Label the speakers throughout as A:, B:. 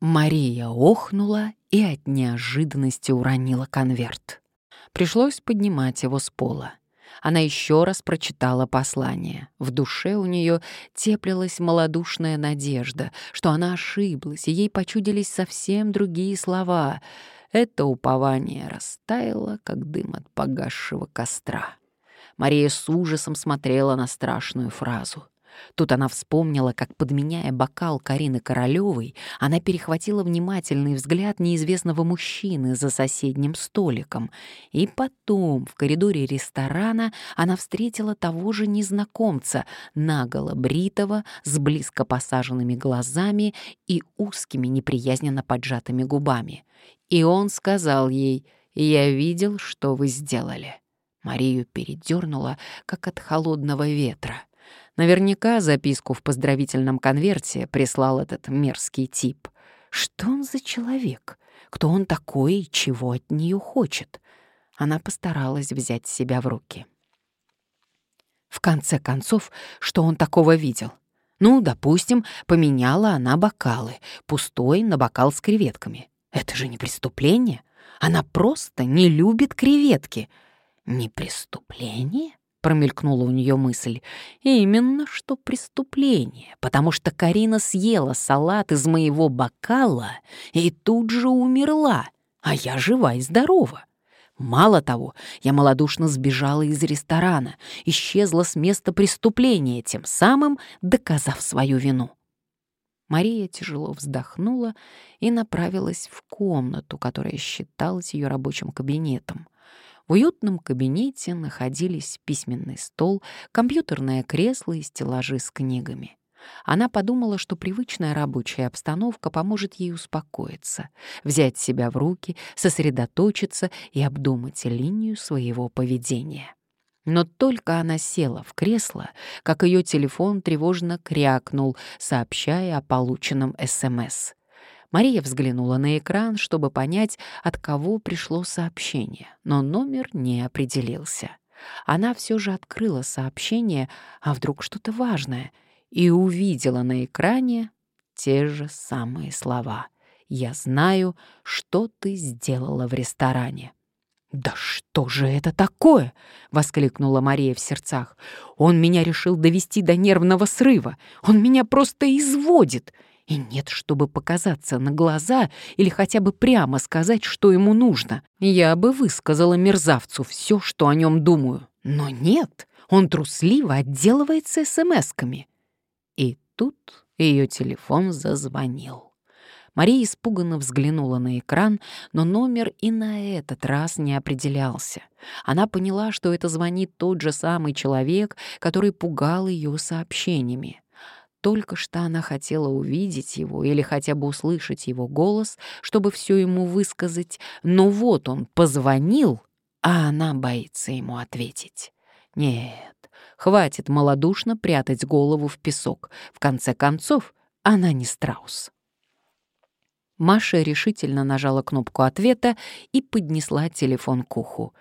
A: Мария охнула и от неожиданности уронила конверт. Пришлось поднимать его с пола. Она еще раз прочитала послание. В душе у нее теплилась малодушная надежда, что она ошиблась, и ей почудились совсем другие слова. Это упование растаяло, как дым от погасшего костра. Мария с ужасом смотрела на страшную фразу. Тут она вспомнила, как, подменяя бокал Карины Королевой, она перехватила внимательный взгляд неизвестного мужчины за соседним столиком. И потом, в коридоре ресторана, она встретила того же незнакомца, наголо бритого, с близко посаженными глазами и узкими неприязненно поджатыми губами. И он сказал ей «Я видел, что вы сделали». Марию передернула, как от холодного ветра. Наверняка записку в поздравительном конверте прислал этот мерзкий тип. Что он за человек? Кто он такой и чего от нее хочет? Она постаралась взять себя в руки. В конце концов, что он такого видел? Ну, допустим, поменяла она бокалы, пустой на бокал с креветками. Это же не преступление. Она просто не любит креветки. Не преступление? Промелькнула у нее мысль. Именно что преступление, потому что Карина съела салат из моего бокала и тут же умерла, а я жива и здорова. Мало того, я малодушно сбежала из ресторана, исчезла с места преступления, тем самым доказав свою вину. Мария тяжело вздохнула и направилась в комнату, которая считалась ее рабочим кабинетом. В уютном кабинете находились письменный стол, компьютерное кресло и стеллажи с книгами. Она подумала, что привычная рабочая обстановка поможет ей успокоиться, взять себя в руки, сосредоточиться и обдумать линию своего поведения. Но только она села в кресло, как ее телефон тревожно крякнул, сообщая о полученном СМС. Мария взглянула на экран, чтобы понять, от кого пришло сообщение, но номер не определился. Она все же открыла сообщение, а вдруг что-то важное, и увидела на экране те же самые слова. «Я знаю, что ты сделала в ресторане». «Да что же это такое?» — воскликнула Мария в сердцах. «Он меня решил довести до нервного срыва. Он меня просто изводит. И нет, чтобы показаться на глаза или хотя бы прямо сказать, что ему нужно. Я бы высказала мерзавцу все, что о нем думаю. Но нет, он трусливо отделывается смс-ками. И тут ее телефон зазвонил. Мария испуганно взглянула на экран, но номер и на этот раз не определялся. Она поняла, что это звонит тот же самый человек, который пугал ее сообщениями. Только что она хотела увидеть его или хотя бы услышать его голос, чтобы все ему высказать, но вот он позвонил, а она боится ему ответить. Нет, хватит малодушно прятать голову в песок. В конце концов, она не страус. Маша решительно нажала кнопку ответа и поднесла телефон к уху.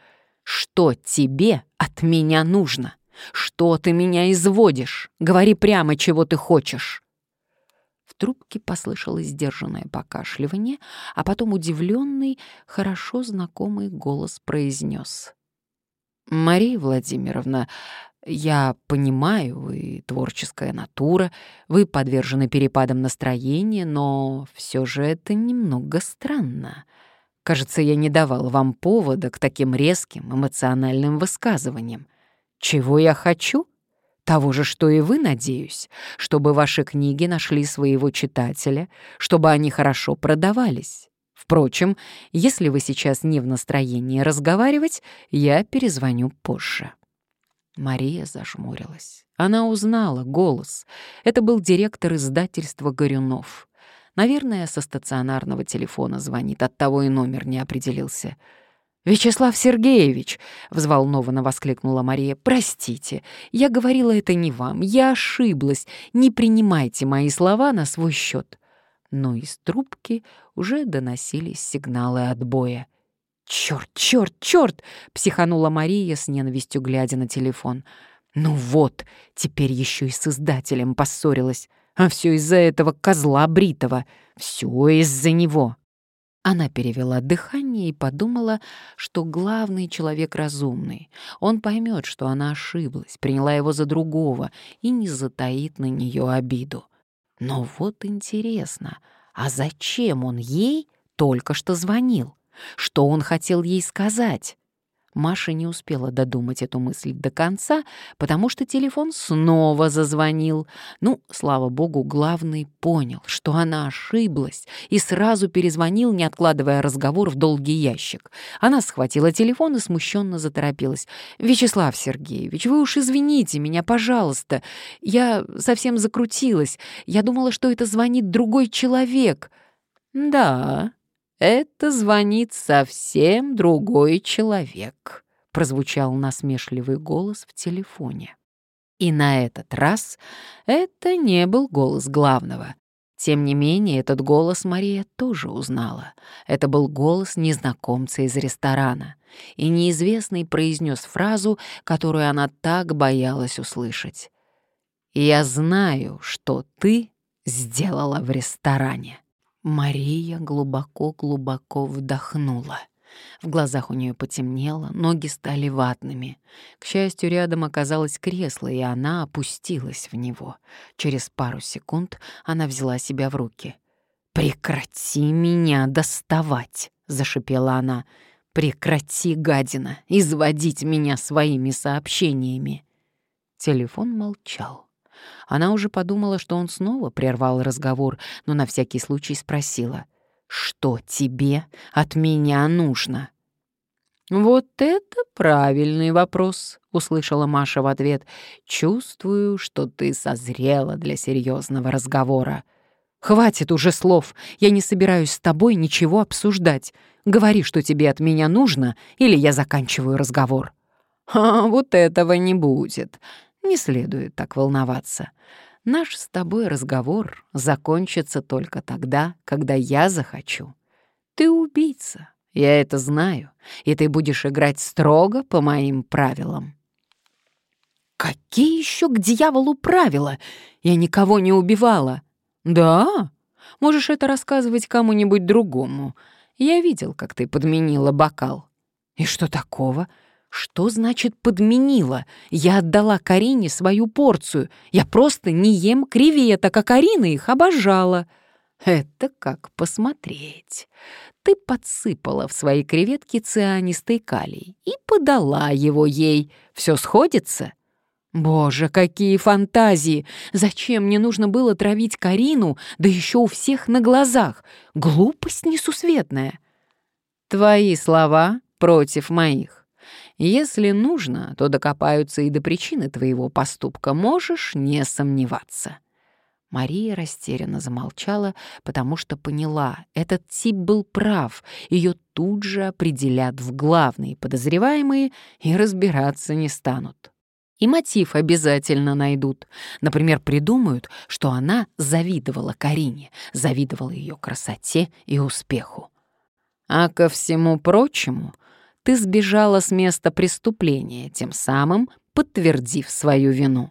A: «Что тебе от меня нужно?» «Что ты меня изводишь? Говори прямо, чего ты хочешь!» В трубке послышалось сдержанное покашливание, а потом удивленный, хорошо знакомый голос произнес. «Мария Владимировна, я понимаю, вы творческая натура, вы подвержены перепадам настроения, но все же это немного странно. Кажется, я не давал вам повода к таким резким эмоциональным высказываниям. Чего я хочу? Того же, что и вы, надеюсь, чтобы ваши книги нашли своего читателя, чтобы они хорошо продавались. Впрочем, если вы сейчас не в настроении разговаривать, я перезвоню позже». Мария зажмурилась. Она узнала голос. Это был директор издательства «Горюнов». Наверное, со стационарного телефона звонит, оттого и номер не определился. «Вячеслав Сергеевич!» — взволнованно воскликнула Мария. «Простите, я говорила это не вам, я ошиблась, не принимайте мои слова на свой счет». Но из трубки уже доносились сигналы отбоя. «Черт, черт, черт!» — психанула Мария с ненавистью, глядя на телефон. «Ну вот, теперь еще и с издателем поссорилась. А все из-за этого козла бритого. Все из-за него. Она перевела дыхание и подумала, что главный человек разумный. Он поймет, что она ошиблась, приняла его за другого и не затаит на нее обиду. Но вот интересно, а зачем он ей только что звонил? Что он хотел ей сказать? Маша не успела додумать эту мысль до конца, потому что телефон снова зазвонил. Ну, слава богу, главный понял, что она ошиблась, и сразу перезвонил, не откладывая разговор в долгий ящик. Она схватила телефон и смущенно заторопилась. «Вячеслав Сергеевич, вы уж извините меня, пожалуйста. Я совсем закрутилась. Я думала, что это звонит другой человек». «Да», «Это звонит совсем другой человек», — прозвучал насмешливый голос в телефоне. И на этот раз это не был голос главного. Тем не менее, этот голос Мария тоже узнала. Это был голос незнакомца из ресторана. И неизвестный произнес фразу, которую она так боялась услышать. «Я знаю, что ты сделала в ресторане». Мария глубоко-глубоко вдохнула. В глазах у нее потемнело, ноги стали ватными. К счастью, рядом оказалось кресло, и она опустилась в него. Через пару секунд она взяла себя в руки. «Прекрати меня доставать!» — зашипела она. «Прекрати, гадина, изводить меня своими сообщениями!» Телефон молчал. Она уже подумала, что он снова прервал разговор, но на всякий случай спросила, «Что тебе от меня нужно?» «Вот это правильный вопрос», — услышала Маша в ответ. «Чувствую, что ты созрела для серьезного разговора». «Хватит уже слов. Я не собираюсь с тобой ничего обсуждать. Говори, что тебе от меня нужно, или я заканчиваю разговор». «А вот этого не будет. Не следует так волноваться. Наш с тобой разговор закончится только тогда, когда я захочу. Ты убийца, я это знаю, и ты будешь играть строго по моим правилам. Какие еще к дьяволу правила? Я никого не убивала. Да? Можешь это рассказывать кому-нибудь другому. Я видел, как ты подменила бокал. И что такого? Что значит подменила? Я отдала Карине свою порцию. Я просто не ем креветок, а Карина их обожала. Это как посмотреть. Ты подсыпала в свои креветки цианистый калий и подала его ей. Все сходится? Боже, какие фантазии! Зачем мне нужно было травить Карину, да еще у всех на глазах? Глупость несусветная. Твои слова против моих. Если нужно, то докопаются и до причины твоего поступка, можешь не сомневаться». Мария растерянно замолчала, потому что поняла, этот тип был прав, ее тут же определят в главные подозреваемые и разбираться не станут. И мотив обязательно найдут. Например, придумают, что она завидовала Карине, завидовала ее красоте и успеху. А ко всему прочему, ты сбежала с места преступления, тем самым подтвердив свою вину».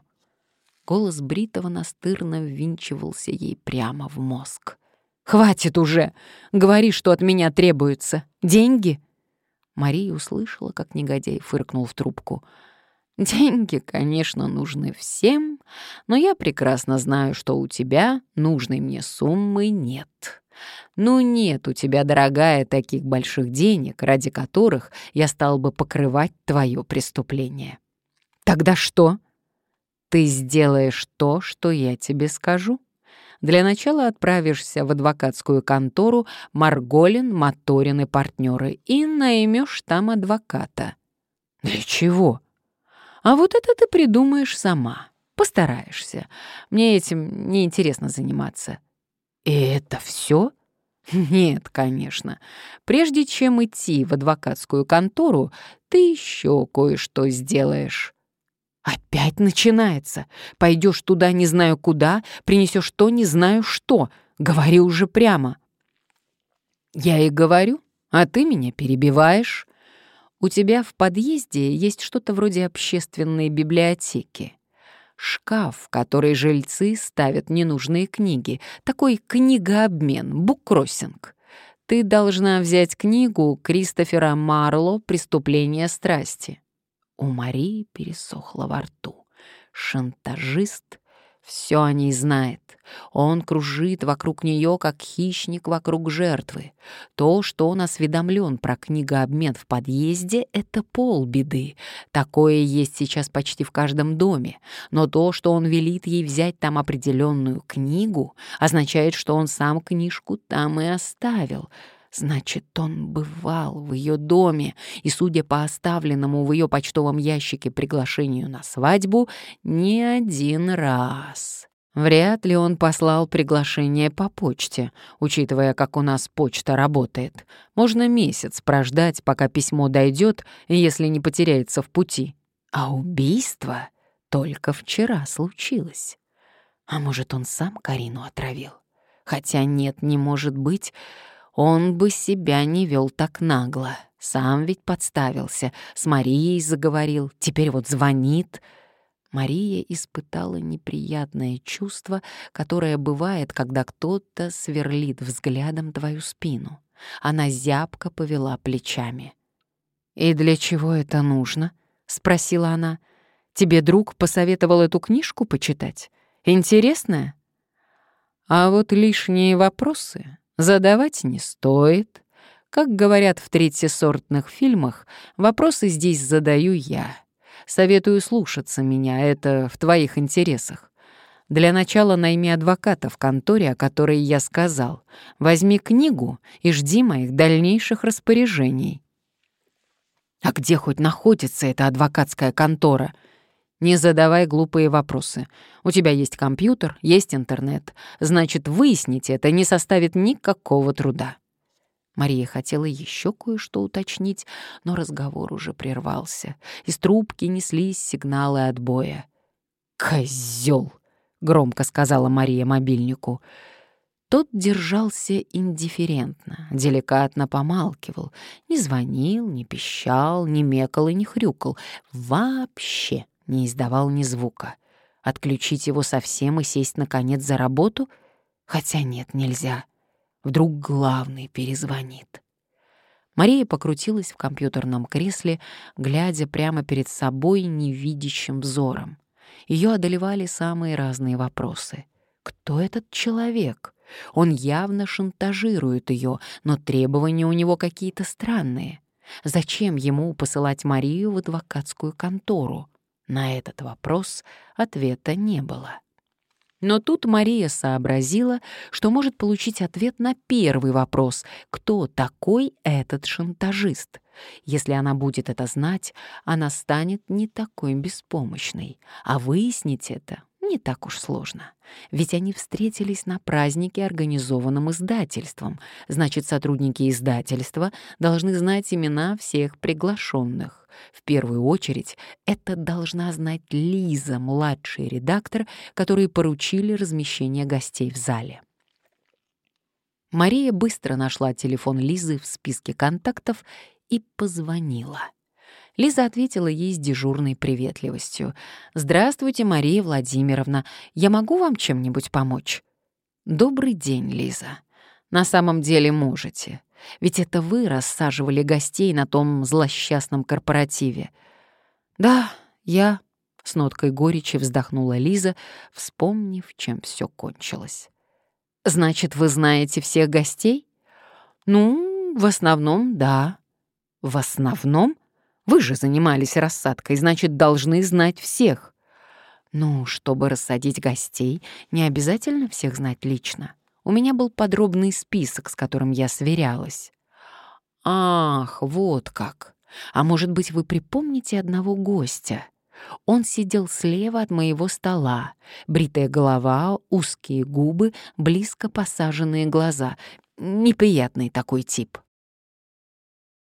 A: Голос Бритова настырно ввинчивался ей прямо в мозг. «Хватит уже! Говори, что от меня требуется. Деньги?» Мария услышала, как негодяй фыркнул в трубку. «Деньги, конечно, нужны всем, но я прекрасно знаю, что у тебя нужной мне суммы нет. Ну нет у тебя, дорогая, таких больших денег, ради которых я стал бы покрывать твое преступление. Тогда что? Ты сделаешь то, что я тебе скажу. Для начала отправишься в адвокатскую контору Марголин, Моторин и партнеры и наймешь там адвоката. Для чего? А вот это ты придумаешь сама. Постараешься. Мне этим неинтересно заниматься. И это все? Нет, конечно. Прежде чем идти в адвокатскую контору, ты еще кое-что сделаешь. Опять начинается. Пойдешь туда не знаю куда, принесешь то не знаю что. Говори уже прямо. Я и говорю, а ты меня перебиваешь. У тебя в подъезде есть что-то вроде общественной библиотеки. Шкаф, в который жильцы ставят ненужные книги. Такой книгообмен, буккроссинг. Ты должна взять книгу Кристофера Марло «Преступление страсти». У Марии пересохло во рту. Шантажист все о ней знает. Он кружит вокруг нее, как хищник вокруг жертвы. То, что он осведомлен про книгообмен в подъезде, — это полбеды. Такое есть сейчас почти в каждом доме. Но то, что он велит ей взять там определенную книгу, означает, что он сам книжку там и оставил — Значит, он бывал в ее доме, и, судя по оставленному в ее почтовом ящике приглашению на свадьбу, не один раз. Вряд ли он послал приглашение по почте, учитывая, как у нас почта работает. Можно месяц прождать, пока письмо дойдет, если не потеряется в пути. А убийство только вчера случилось. А может, он сам Карину отравил? Хотя нет, не может быть. Он бы себя не вел так нагло. Сам ведь подставился, с Марией заговорил, теперь вот звонит. Мария испытала неприятное чувство, которое бывает, когда кто-то сверлит взглядом твою спину. Она зябко повела плечами. «И для чего это нужно?» — спросила она. «Тебе друг посоветовал эту книжку почитать? Интересная?» «А вот лишние вопросы Задавать не стоит. Как говорят в третьесортных фильмах, вопросы здесь задаю я. Советую слушаться меня, это в твоих интересах. Для начала найми адвоката в конторе, о которой я сказал. Возьми книгу и жди моих дальнейших распоряжений. А где хоть находится эта адвокатская контора — не задавай глупые вопросы. У тебя есть компьютер, есть интернет. Значит, выяснить это не составит никакого труда. Мария хотела еще кое-что уточнить, но разговор уже прервался. Из трубки неслись сигналы отбоя. «Козёл!» — громко сказала Мария мобильнику. Тот держался индифферентно, деликатно помалкивал, не звонил, не пищал, не мекал и не хрюкал. Вообще не издавал ни звука. Отключить его совсем и сесть, наконец, за работу? Хотя нет, нельзя. Вдруг главный перезвонит. Мария покрутилась в компьютерном кресле, глядя прямо перед собой невидящим взором. Ее одолевали самые разные вопросы. Кто этот человек? Он явно шантажирует ее, но требования у него какие-то странные. Зачем ему посылать Марию в адвокатскую контору? На этот вопрос ответа не было. Но тут Мария сообразила, что может получить ответ на первый вопрос «Кто такой этот шантажист?». Если она будет это знать, она станет не такой беспомощной, а выяснить это не так уж сложно. Ведь они встретились на празднике, организованном издательством. Значит, сотрудники издательства должны знать имена всех приглашенных. В первую очередь, это должна знать Лиза, младший редактор, который поручили размещение гостей в зале. Мария быстро нашла телефон Лизы в списке контактов и позвонила. Лиза ответила ей с дежурной приветливостью. «Здравствуйте, Мария Владимировна. Я могу вам чем-нибудь помочь?» «Добрый день, Лиза. На самом деле можете. Ведь это вы рассаживали гостей на том злосчастном корпоративе». «Да, я...» — с ноткой горечи вздохнула Лиза, вспомнив, чем все кончилось. «Значит, вы знаете всех гостей?» «Ну, в основном, да». «В основном?» Вы же занимались рассадкой, значит, должны знать всех. Ну, чтобы рассадить гостей, не обязательно всех знать лично. У меня был подробный список, с которым я сверялась. Ах, вот как. А может быть, вы припомните одного гостя? Он сидел слева от моего стола. Бритая голова, узкие губы, близко посаженные глаза. Неприятный такой тип.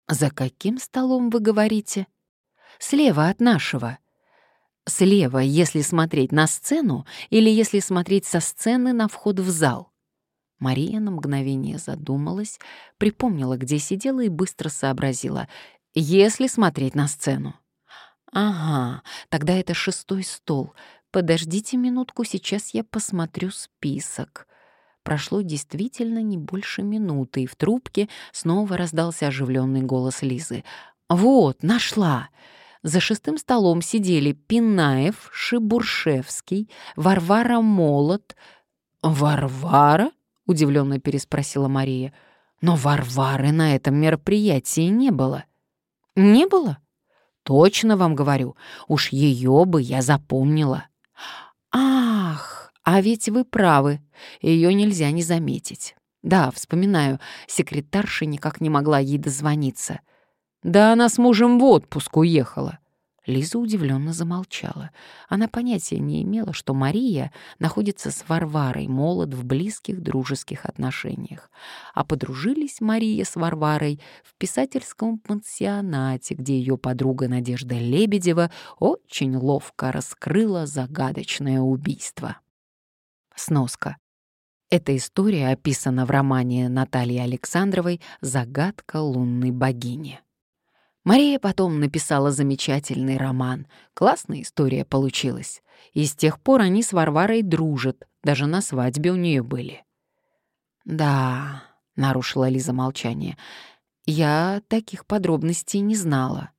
A: «За каким столом вы говорите?» «Слева от нашего». «Слева, если смотреть на сцену или если смотреть со сцены на вход в зал?» Мария на мгновение задумалась, припомнила, где сидела и быстро сообразила. «Если смотреть на сцену». «Ага, тогда это шестой стол. Подождите минутку, сейчас я посмотрю список. Прошло действительно не больше минуты, и в трубке снова раздался оживленный голос Лизы. «Вот, нашла!» За шестым столом сидели Пинаев, Шибуршевский, Варвара Молот. «Варвара?» — удивленно переспросила Мария. «Но Варвары на этом мероприятии не было». «Не было?» «Точно вам говорю, уж ее бы я запомнила». «Ах!» А ведь вы правы, ее нельзя не заметить. Да, вспоминаю, секретарша никак не могла ей дозвониться. Да она с мужем в отпуск уехала. Лиза удивленно замолчала. Она понятия не имела, что Мария находится с Варварой молод в близких дружеских отношениях. А подружились Мария с Варварой в писательском пансионате, где ее подруга Надежда Лебедева очень ловко раскрыла загадочное убийство. Сноска. Эта история описана в романе Натальи Александровой «Загадка лунной богини». Мария потом написала замечательный роман. Классная история получилась. И с тех пор они с Варварой дружат, даже на свадьбе у нее были. «Да», — нарушила Лиза молчание, — «я таких подробностей не знала».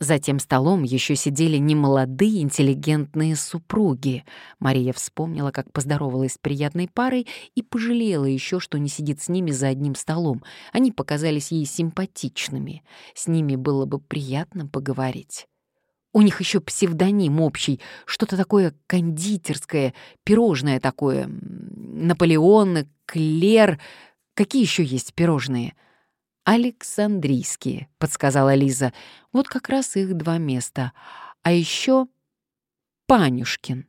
A: За тем столом еще сидели немолодые интеллигентные супруги. Мария вспомнила, как поздоровалась с приятной парой и пожалела еще, что не сидит с ними за одним столом. Они показались ей симпатичными. С ними было бы приятно поговорить. У них еще псевдоним общий, что-то такое кондитерское, пирожное такое, Наполеон, Клер. Какие еще есть пирожные? — «Александрийские», — подсказала Лиза. «Вот как раз их два места. А еще Панюшкин».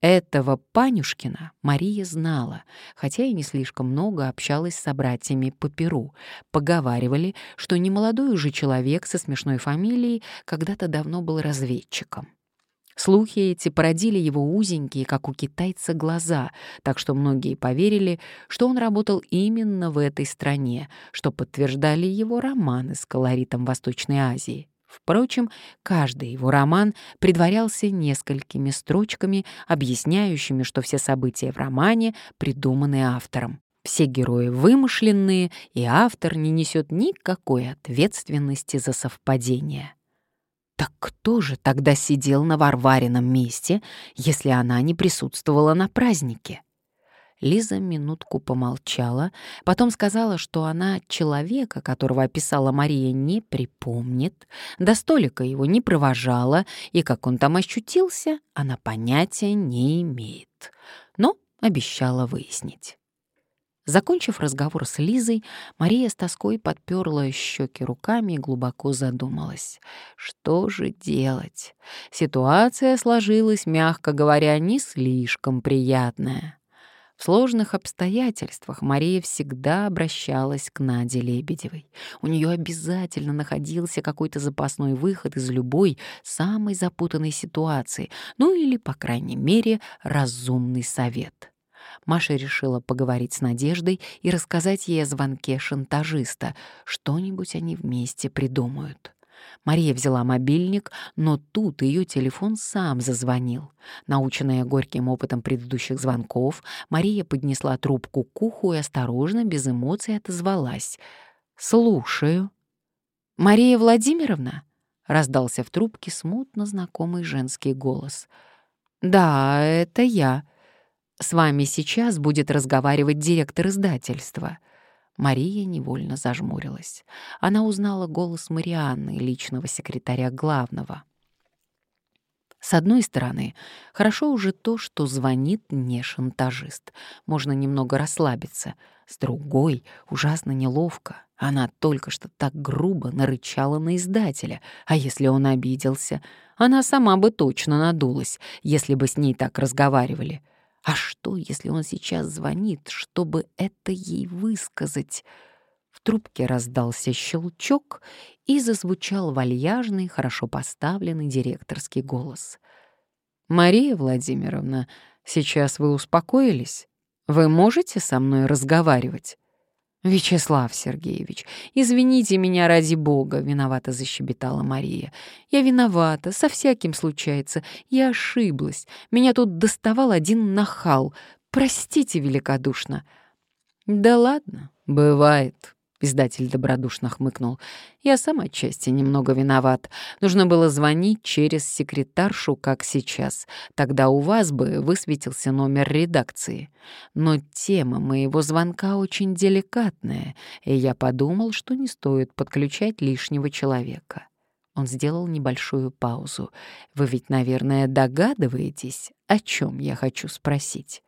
A: Этого Панюшкина Мария знала, хотя и не слишком много общалась с собратьями по Перу. Поговаривали, что немолодой уже человек со смешной фамилией когда-то давно был разведчиком. Слухи эти породили его узенькие, как у китайца, глаза, так что многие поверили, что он работал именно в этой стране, что подтверждали его романы с колоритом Восточной Азии. Впрочем, каждый его роман предварялся несколькими строчками, объясняющими, что все события в романе придуманы автором. Все герои вымышленные, и автор не несет никакой ответственности за совпадение. Так кто же тогда сидел на Варварином месте, если она не присутствовала на празднике? Лиза минутку помолчала, потом сказала, что она человека, которого описала Мария, не припомнит, до столика его не провожала, и как он там ощутился, она понятия не имеет, но обещала выяснить. Закончив разговор с Лизой, Мария с тоской подперла щеки руками и глубоко задумалась. Что же делать? Ситуация сложилась, мягко говоря, не слишком приятная. В сложных обстоятельствах Мария всегда обращалась к Наде Лебедевой. У нее обязательно находился какой-то запасной выход из любой самой запутанной ситуации, ну или, по крайней мере, разумный совет. Маша решила поговорить с Надеждой и рассказать ей о звонке шантажиста. Что-нибудь они вместе придумают. Мария взяла мобильник, но тут ее телефон сам зазвонил. Наученная горьким опытом предыдущих звонков, Мария поднесла трубку к уху и осторожно, без эмоций отозвалась. «Слушаю». «Мария Владимировна?» — раздался в трубке смутно знакомый женский голос. «Да, это я», с вами сейчас будет разговаривать директор издательства». Мария невольно зажмурилась. Она узнала голос Марианны, личного секретаря главного. С одной стороны, хорошо уже то, что звонит не шантажист. Можно немного расслабиться. С другой, ужасно неловко. Она только что так грубо нарычала на издателя. А если он обиделся? Она сама бы точно надулась, если бы с ней так разговаривали. А что, если он сейчас звонит, чтобы это ей высказать? В трубке раздался щелчок, и зазвучал вальяжный, хорошо поставленный директорский голос. «Мария Владимировна, сейчас вы успокоились? Вы можете со мной разговаривать?» «Вячеслав Сергеевич, извините меня ради бога», — виновато защебетала Мария. «Я виновата, со всяким случается. Я ошиблась. Меня тут доставал один нахал. Простите великодушно». «Да ладно, бывает», Издатель добродушно хмыкнул. «Я сам отчасти немного виноват. Нужно было звонить через секретаршу, как сейчас. Тогда у вас бы высветился номер редакции. Но тема моего звонка очень деликатная, и я подумал, что не стоит подключать лишнего человека». Он сделал небольшую паузу. «Вы ведь, наверное, догадываетесь, о чем я хочу спросить?»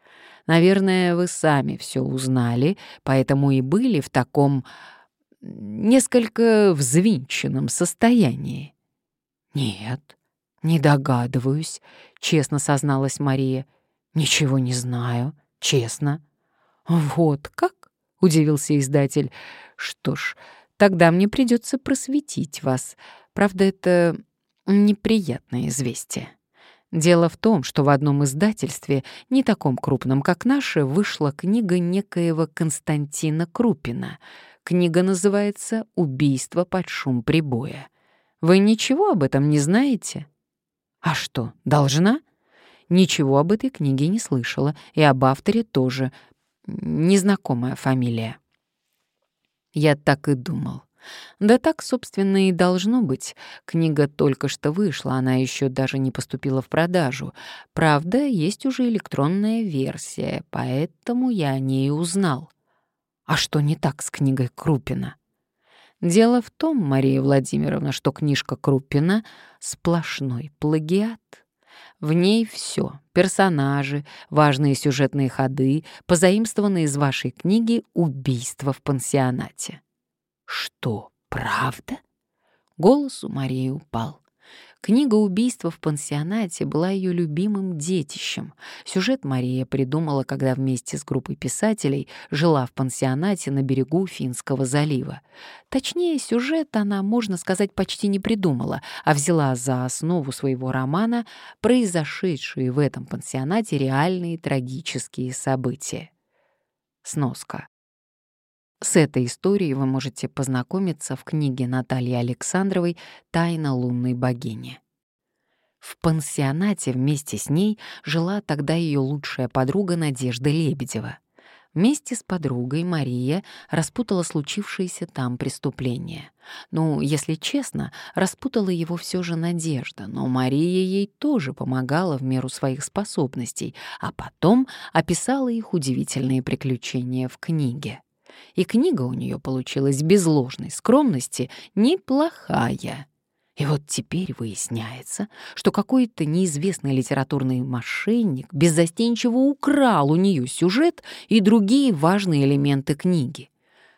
A: Наверное, вы сами все узнали, поэтому и были в таком несколько взвинченном состоянии. Нет, не догадываюсь, честно созналась Мария. Ничего не знаю, честно. Вот как? удивился издатель. Что ж, тогда мне придется просветить вас. Правда, это неприятное известие. Дело в том, что в одном издательстве, не таком крупном, как наше, вышла книга некоего Константина Крупина. Книга называется «Убийство под шум прибоя». Вы ничего об этом не знаете? А что, должна? Ничего об этой книге не слышала, и об авторе тоже. Незнакомая фамилия. Я так и думал. Да так, собственно, и должно быть. Книга только что вышла, она еще даже не поступила в продажу. Правда, есть уже электронная версия, поэтому я о ней узнал. А что не так с книгой Крупина? Дело в том, Мария Владимировна, что книжка Крупина — сплошной плагиат. В ней все — персонажи, важные сюжетные ходы, позаимствованные из вашей книги «Убийство в пансионате». «Что, правда?» Голос у Марии упал. Книга «Убийство в пансионате» была ее любимым детищем. Сюжет Мария придумала, когда вместе с группой писателей жила в пансионате на берегу Финского залива. Точнее, сюжет она, можно сказать, почти не придумала, а взяла за основу своего романа произошедшие в этом пансионате реальные трагические события. Сноска. С этой историей вы можете познакомиться в книге Натальи Александровой «Тайна лунной богини». В пансионате вместе с ней жила тогда ее лучшая подруга Надежда Лебедева. Вместе с подругой Мария распутала случившееся там преступление. Ну, если честно, распутала его все же Надежда, но Мария ей тоже помогала в меру своих способностей, а потом описала их удивительные приключения в книге и книга у нее получилась без ложной скромности неплохая. И вот теперь выясняется, что какой-то неизвестный литературный мошенник беззастенчиво украл у нее сюжет и другие важные элементы книги.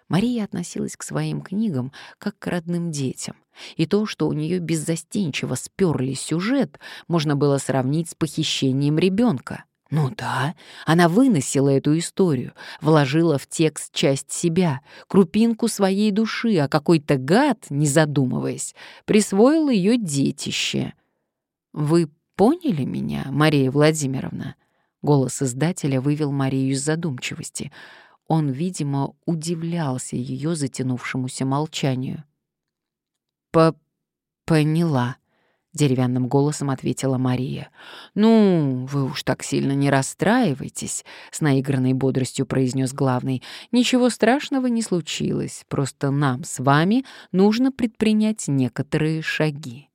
A: Мария относилась к своим книгам как к родным детям, и то, что у нее беззастенчиво сперли сюжет, можно было сравнить с похищением ребенка. Ну да, она выносила эту историю, вложила в текст часть себя, крупинку своей души, а какой-то гад, не задумываясь, присвоил ее детище. «Вы поняли меня, Мария Владимировна?» Голос издателя вывел Марию из задумчивости. Он, видимо, удивлялся ее затянувшемуся молчанию. «По... поняла», деревянным голосом ответила Мария. «Ну, вы уж так сильно не расстраивайтесь», — с наигранной бодростью произнес главный. «Ничего страшного не случилось, просто нам с вами нужно предпринять некоторые шаги».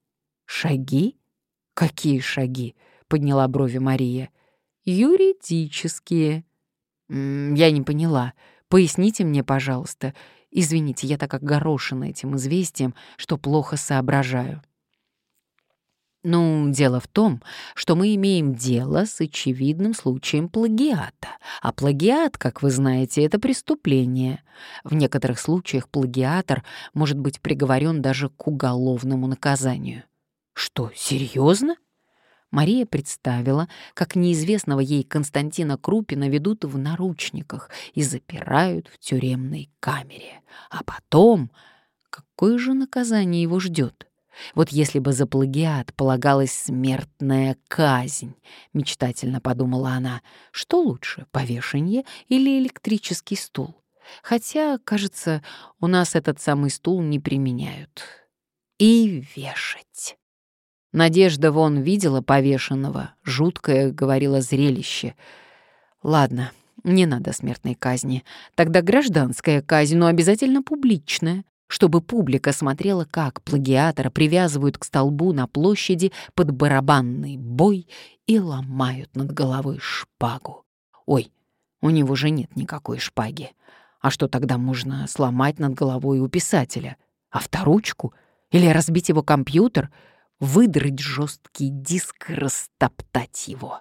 A: «Шаги? Какие шаги?» — подняла брови Мария. «Юридические». «Я не поняла. Поясните мне, пожалуйста. Извините, я так огорошена этим известием, что плохо соображаю». Ну, дело в том, что мы имеем дело с очевидным случаем плагиата. А плагиат, как вы знаете, это преступление. В некоторых случаях плагиатор может быть приговорен даже к уголовному наказанию. Что, серьезно? Мария представила, как неизвестного ей Константина Крупина ведут в наручниках и запирают в тюремной камере. А потом, какое же наказание его ждет? Вот если бы за плагиат полагалась смертная казнь, мечтательно подумала она, что лучше, повешение или электрический стул? Хотя, кажется, у нас этот самый стул не применяют. И вешать. Надежда вон видела повешенного. Жуткое, говорила, зрелище. Ладно, не надо смертной казни. Тогда гражданская казнь, но обязательно публичная, чтобы публика смотрела, как плагиатора привязывают к столбу на площади под барабанный бой и ломают над головой шпагу. Ой, у него же нет никакой шпаги. А что тогда можно сломать над головой у писателя? Авторучку? Или разбить его компьютер? Выдрать жесткий диск, растоптать его?